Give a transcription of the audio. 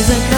season.